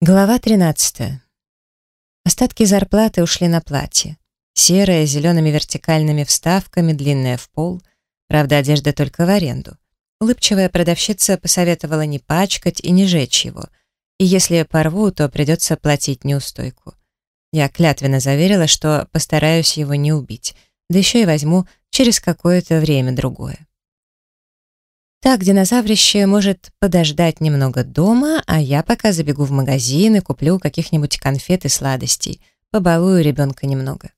Глава 13. Остатки зарплаты ушли на платье. Серое, с зелеными вертикальными вставками, длинное в пол. Правда, одежда только в аренду. Улыбчивая продавщица посоветовала не пачкать и не жечь его. И если порву, то придется платить неустойку. Я клятвенно заверила, что постараюсь его не убить, да еще и возьму через какое-то время другое. Так, динозаврище может подождать немного дома, а я пока забегу в магазин и куплю каких-нибудь конфет и сладостей, побалую ребенка немного.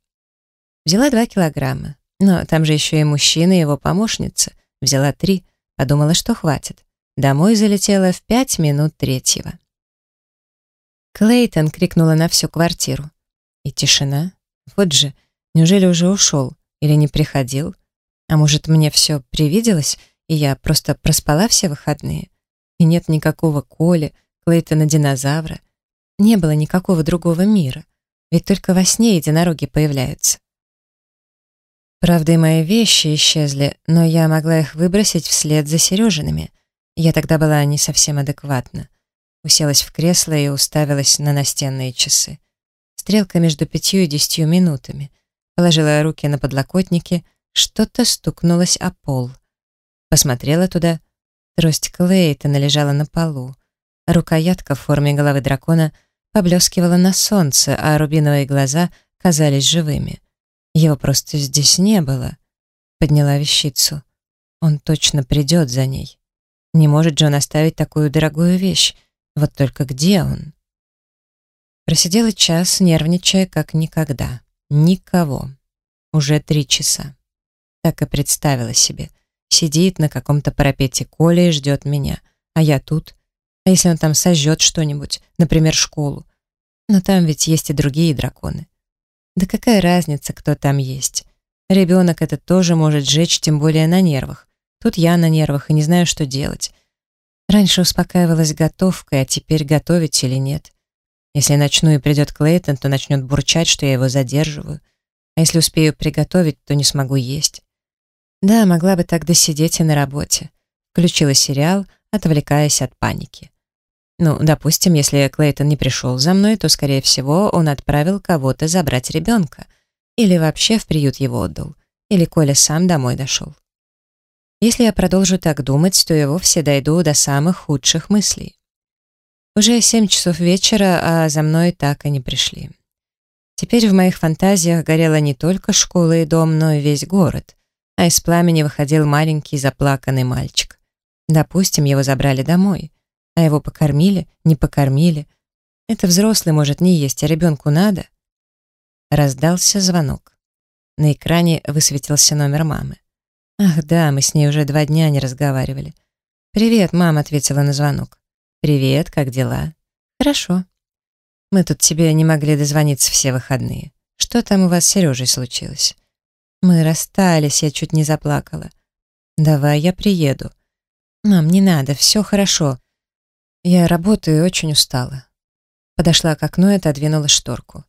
Взяла два килограмма, но там же еще и мужчина и его помощница. Взяла три, подумала, что хватит. Домой залетела в пять минут третьего. Клейтон крикнула на всю квартиру. И тишина. Вот же, неужели уже ушел или не приходил? А может, мне все привиделось, и я просто проспала все выходные. И нет никакого Коли, Клейтона-динозавра. Не было никакого другого мира. Ведь только во сне единороги появляются. Правда, и мои вещи исчезли, но я могла их выбросить вслед за Сережиными. Я тогда была не совсем адекватна. Уселась в кресло и уставилась на настенные часы. Стрелка между пятью и десятью минутами. Положила руки на подлокотники, что-то стукнулось о пол. Посмотрела туда. Трость Клейтона лежала на полу. Рукоятка в форме головы дракона поблескивала на солнце, а рубиновые глаза казались живыми. Его просто здесь не было. Подняла вещицу. Он точно придет за ней. Не может же он оставить такую дорогую вещь. Вот только где он? Просидела час, нервничая, как никогда. Никого. Уже три часа. Так и представила себе. Сидит на каком-то парапете Коля и ждет меня. А я тут. А если он там сожжет что-нибудь, например, школу? Но там ведь есть и другие драконы. Да какая разница, кто там есть? Ребенок это тоже может сжечь, тем более на нервах. Тут я на нервах и не знаю, что делать. Раньше успокаивалась готовкой, а теперь готовить или нет. Если начну и придет Клейтон, то начнет бурчать, что я его задерживаю. А если успею приготовить, то не смогу есть. Да, могла бы так досидеть и на работе. Включила сериал, отвлекаясь от паники. Ну, допустим, если Клейтон не пришел за мной, то, скорее всего, он отправил кого-то забрать ребенка. Или вообще в приют его отдал. Или Коля сам домой дошел. Если я продолжу так думать, то я вовсе дойду до самых худших мыслей. Уже семь часов вечера, а за мной так и не пришли. Теперь в моих фантазиях горела не только школа и дом, но и весь город а из пламени выходил маленький заплаканный мальчик. Допустим, его забрали домой, а его покормили, не покормили. Это взрослый может не есть, а ребенку надо. Раздался звонок. На экране высветился номер мамы. Ах да, мы с ней уже два дня не разговаривали. «Привет, мама», — ответила на звонок. «Привет, как дела?» «Хорошо». «Мы тут тебе не могли дозвониться все выходные. Что там у вас с Сережей случилось?» Мы расстались, я чуть не заплакала. Давай я приеду. Мам, не надо, все хорошо. Я работаю и очень устала. Подошла к окну и отодвинула шторку.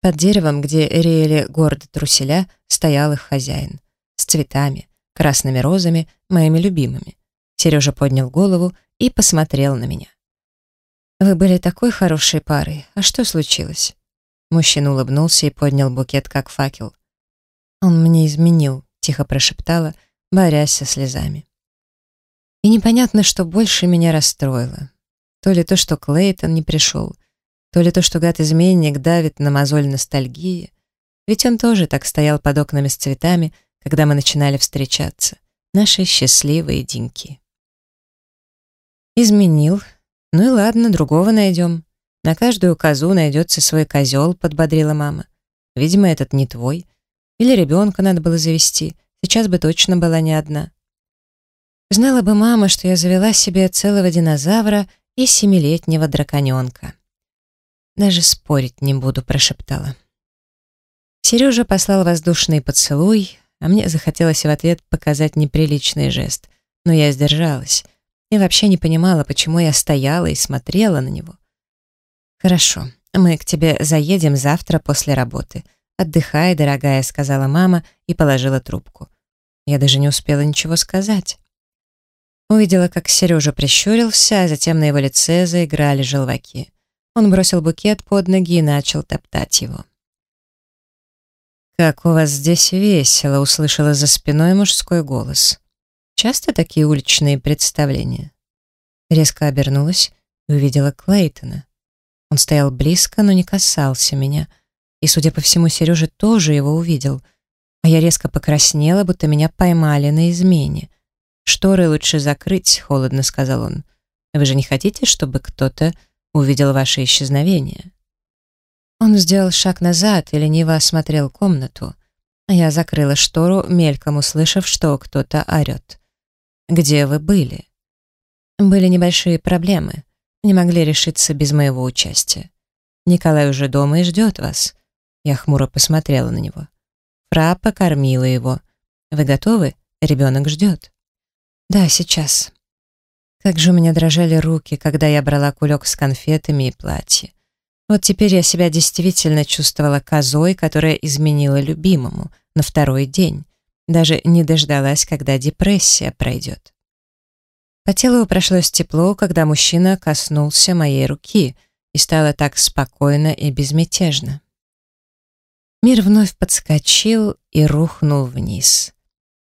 Под деревом, где реяли гордо труселя, стоял их хозяин. С цветами, красными розами, моими любимыми. Сережа поднял голову и посмотрел на меня. «Вы были такой хорошей парой. А что случилось?» Мужчина улыбнулся и поднял букет, как факел. «Он мне изменил», — тихо прошептала, борясь со слезами. И непонятно, что больше меня расстроило. То ли то, что Клейтон не пришел, то ли то, что гад-изменник давит на мозоль ностальгии. Ведь он тоже так стоял под окнами с цветами, когда мы начинали встречаться. Наши счастливые деньки. Изменил. Ну и ладно, другого найдем. На каждую козу найдется свой козел, подбодрила мама. Видимо, этот не твой. Или ребенка надо было завести. Сейчас бы точно была не одна. Знала бы мама, что я завела себе целого динозавра и семилетнего драконенка. «Даже спорить не буду», — прошептала. Сережа послал воздушный поцелуй, а мне захотелось в ответ показать неприличный жест, но я сдержалась и вообще не понимала, почему я стояла и смотрела на него. «Хорошо, мы к тебе заедем завтра после работы», «Отдыхай, дорогая», — сказала мама и положила трубку. Я даже не успела ничего сказать. Увидела, как Сережа прищурился, а затем на его лице заиграли желваки. Он бросил букет под ноги и начал топтать его. «Как у вас здесь весело!» — услышала за спиной мужской голос. «Часто такие уличные представления?» Резко обернулась и увидела Клейтона. Он стоял близко, но не касался меня. И, судя по всему, Сережа тоже его увидел. А я резко покраснела, будто меня поймали на измене. «Шторы лучше закрыть», — холодно сказал он. «Вы же не хотите, чтобы кто-то увидел ваше исчезновение?» Он сделал шаг назад и лениво осмотрел комнату. А я закрыла штору, мельком услышав, что кто-то орет. «Где вы были?» «Были небольшие проблемы. Не могли решиться без моего участия. Николай уже дома и ждет вас». Я хмуро посмотрела на него. Фра покормила его. «Вы готовы? Ребенок ждет». «Да, сейчас». Как же у меня дрожали руки, когда я брала кулек с конфетами и платье. Вот теперь я себя действительно чувствовала козой, которая изменила любимому на второй день. Даже не дождалась, когда депрессия пройдет. По телу прошлось тепло, когда мужчина коснулся моей руки, и стало так спокойно и безмятежно. Мир вновь подскочил и рухнул вниз.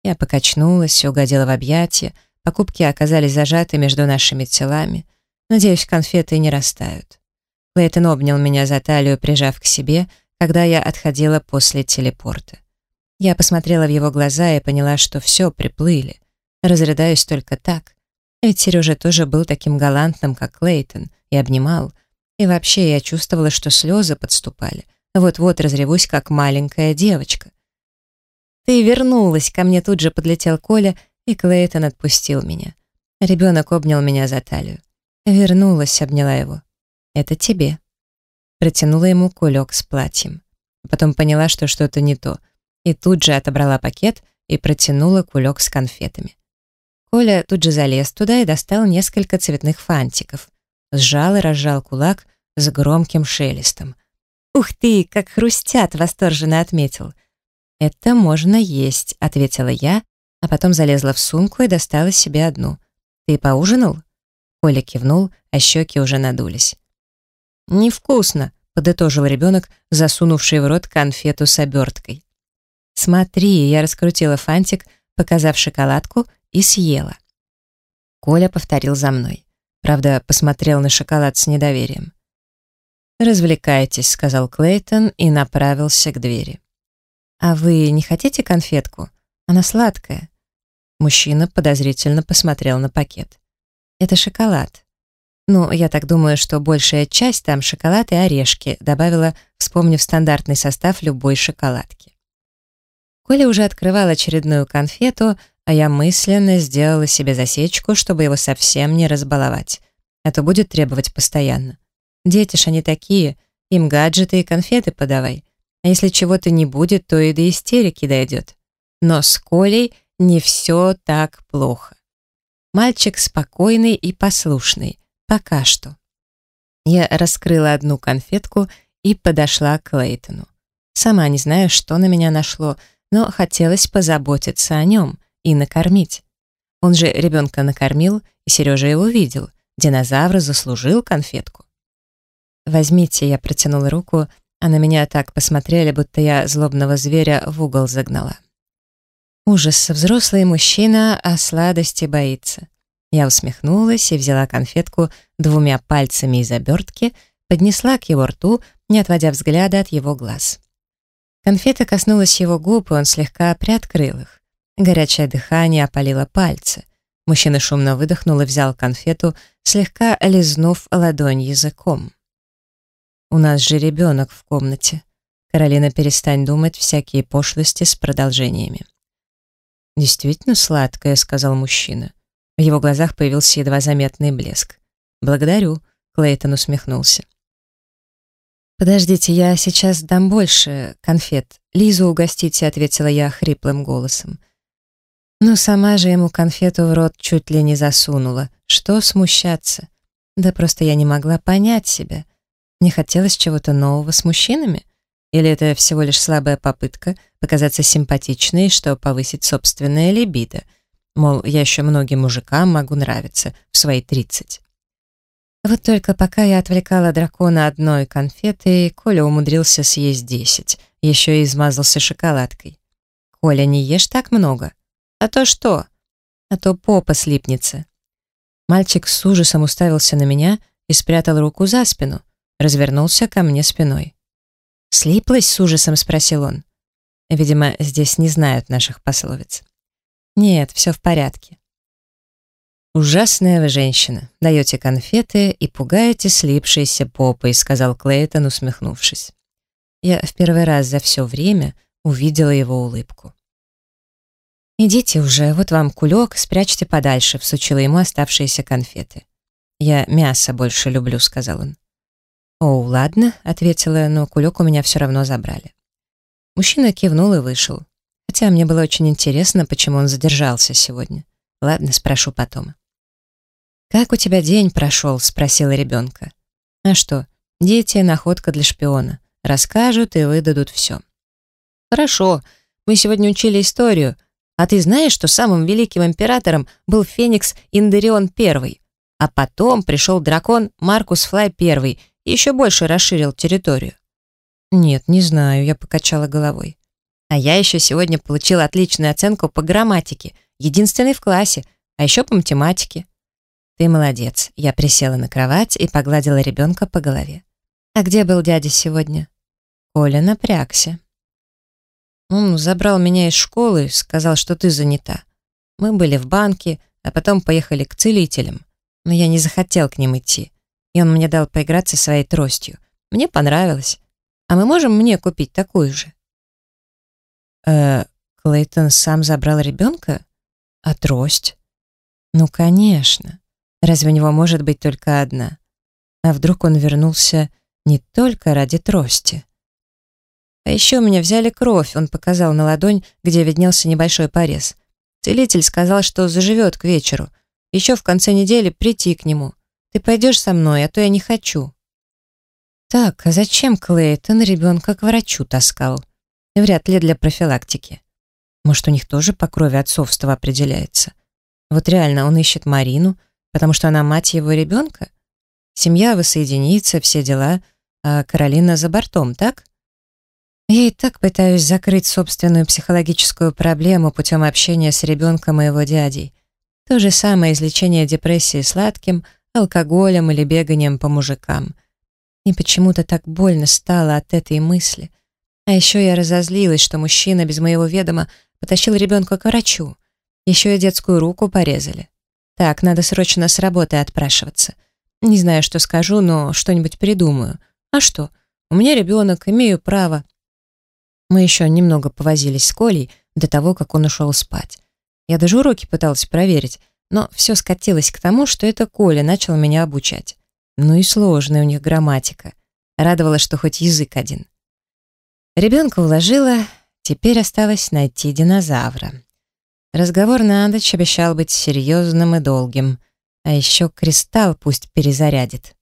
Я покачнулась, угодила в объятия, покупки оказались зажаты между нашими телами. Надеюсь, конфеты не растают. Клейтон обнял меня за талию, прижав к себе, когда я отходила после телепорта. Я посмотрела в его глаза и поняла, что все, приплыли. Разрыдаюсь только так. Ведь Сережа тоже был таким галантным, как Клейтон, и обнимал. И вообще я чувствовала, что слезы подступали. Вот-вот разревусь, как маленькая девочка. «Ты вернулась!» Ко мне тут же подлетел Коля, и Клейтон отпустил меня. Ребенок обнял меня за талию. Вернулась, обняла его. «Это тебе». Протянула ему кулек с платьем. Потом поняла, что что-то не то, и тут же отобрала пакет и протянула кулек с конфетами. Коля тут же залез туда и достал несколько цветных фантиков. Сжал и разжал кулак с громким шелестом. «Ух ты, как хрустят!» — восторженно отметил. «Это можно есть», — ответила я, а потом залезла в сумку и достала себе одну. «Ты поужинал?» Коля кивнул, а щеки уже надулись. «Невкусно», — подытожил ребенок, засунувший в рот конфету с оберткой. «Смотри», — я раскрутила фантик, показав шоколадку, и съела. Коля повторил за мной. Правда, посмотрел на шоколад с недоверием. «Развлекайтесь», — сказал Клейтон и направился к двери. «А вы не хотите конфетку? Она сладкая». Мужчина подозрительно посмотрел на пакет. «Это шоколад. «Ну, я так думаю, что большая часть там шоколад и орешки», добавила, вспомнив стандартный состав любой шоколадки. Коля уже открывал очередную конфету, а я мысленно сделала себе засечку, чтобы его совсем не разбаловать. А то будет требовать постоянно. Дети ж они такие, им гаджеты и конфеты подавай. А если чего-то не будет, то и до истерики дойдет. Но с Колей не все так плохо. Мальчик спокойный и послушный, Пока что. Я раскрыла одну конфетку и подошла к Лейтону. Сама не знаю, что на меня нашло, но хотелось позаботиться о нем и накормить. Он же ребенка накормил, и Сережа его видел. Динозавр заслужил конфетку. «Возьмите», — я протянула руку, а на меня так посмотрели, будто я злобного зверя в угол загнала. Ужас, взрослый мужчина, а сладости боится. Я усмехнулась и взяла конфетку двумя пальцами из обертки, поднесла к его рту, не отводя взгляда от его глаз. Конфета коснулась его губ, и он слегка приоткрыл их. Горячее дыхание опалило пальцы. Мужчина шумно выдохнул и взял конфету, слегка лизнув ладонь языком. «У нас же ребенок в комнате. Каролина, перестань думать всякие пошлости с продолжениями». «Действительно сладкое», — сказал мужчина. В его глазах появился едва заметный блеск. «Благодарю», — Клейтон усмехнулся. «Подождите, я сейчас дам больше конфет. Лизу угостите», — ответила я хриплым голосом. Но сама же ему конфету в рот чуть ли не засунула. Что смущаться? Да просто я не могла понять себя. Не хотелось чего-то нового с мужчинами? Или это всего лишь слабая попытка показаться симпатичной, что повысить собственное либидо — Мол, я еще многим мужикам могу нравиться в свои тридцать. Вот только пока я отвлекала дракона одной конфетой, Коля умудрился съесть десять, еще и измазался шоколадкой. «Коля, не ешь так много». «А то что?» «А то попа слипнется». Мальчик с ужасом уставился на меня и спрятал руку за спину, развернулся ко мне спиной. «Слиплась?» — с ужасом спросил он. Видимо, здесь не знают наших пословиц. «Нет, все в порядке». «Ужасная вы женщина. Даете конфеты и пугаете слипшиеся попой», — сказал Клейтон, усмехнувшись. Я в первый раз за все время увидела его улыбку. «Идите уже, вот вам кулек, спрячьте подальше», — всучила ему оставшиеся конфеты. «Я мясо больше люблю», — сказал он. «О, ладно», — ответила, но кулек у меня все равно забрали. Мужчина кивнул и вышел. Хотя мне было очень интересно, почему он задержался сегодня. Ладно, спрошу потом. «Как у тебя день прошел?» — спросила ребенка. «А что, дети — находка для шпиона. Расскажут и выдадут все». «Хорошо, мы сегодня учили историю. А ты знаешь, что самым великим императором был Феникс Индерион I, а потом пришел дракон Маркус Флай I еще больше расширил территорию?» «Нет, не знаю», — я покачала головой. «А я еще сегодня получила отличную оценку по грамматике, единственный в классе, а еще по математике». «Ты молодец», — я присела на кровать и погладила ребенка по голове. «А где был дядя сегодня?» Коля напрягся. Он забрал меня из школы, сказал, что ты занята. Мы были в банке, а потом поехали к целителям. Но я не захотел к ним идти. И он мне дал поиграться своей тростью. Мне понравилось. А мы можем мне купить такую же? Э, Клейтон сам забрал ребенка? А трость? Ну, конечно. Разве у него может быть только одна? А вдруг он вернулся не только ради трости? А еще у меня взяли кровь, он показал на ладонь, где виднелся небольшой порез. Целитель сказал, что заживет к вечеру. Еще в конце недели прийти к нему. Ты пойдешь со мной, а то я не хочу. Так, а зачем Клейтон ребенка к врачу таскал? Вряд ли для профилактики. Может, у них тоже по крови отцовство определяется? Вот реально он ищет Марину, потому что она мать его ребенка? Семья воссоединится, все дела, а Каролина за бортом, так? Я и так пытаюсь закрыть собственную психологическую проблему путем общения с ребенком и его дядей. То же самое излечение депрессии сладким, алкоголем или беганием по мужикам. И почему-то так больно стало от этой мысли. А еще я разозлилась, что мужчина без моего ведома потащил ребенка к врачу. Еще и детскую руку порезали. Так, надо срочно с работы отпрашиваться. Не знаю, что скажу, но что-нибудь придумаю. А что? У меня ребенок, имею право. Мы еще немного повозились с Колей до того, как он ушел спать. Я даже уроки пыталась проверить, но все скатилось к тому, что это Коля начал меня обучать. Ну и сложная у них грамматика. Радовало, что хоть язык один. Ребенка уложила, теперь осталось найти динозавра. Разговор на ночь обещал быть серьезным и долгим, а еще кристалл пусть перезарядит.